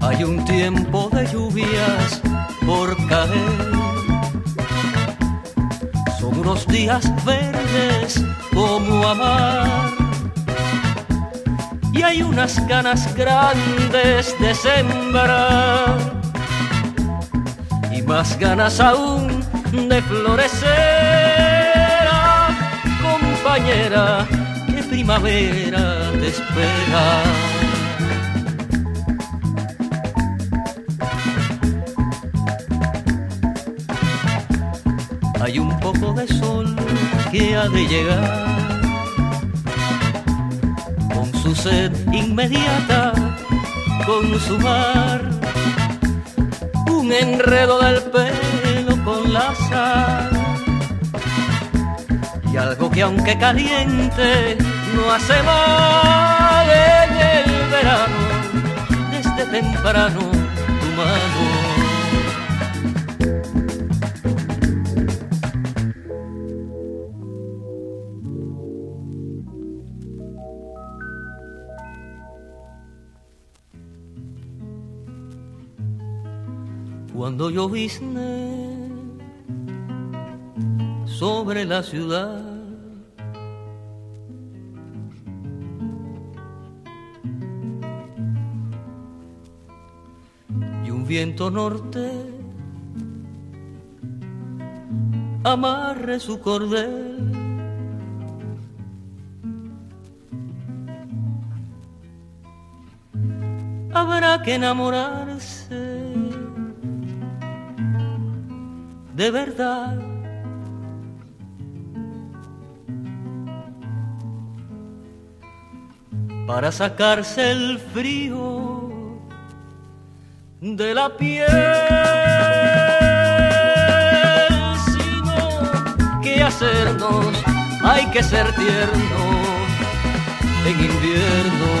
Hay un tiempo de lluvias por caer. Son unos días verdes como amar. Y hay unas ganas grandes de sembrar. Más ganas aún de florecer. Ah, compañera, de primavera te espera. hay un poco de sol que ha de llegar con su sed inmediata, con su mar, enredo del pelo con la sal. Y algo que aunque caliente no hace mal en el verano, desde temprano tu mano cuando llovizne sobre la ciudad. Y un viento norte amarre su cordel. Habrá que enamorarse de verdad. Para sacarse el frío de la piel, sino que hacernos, hay que ser tiernos en invierno.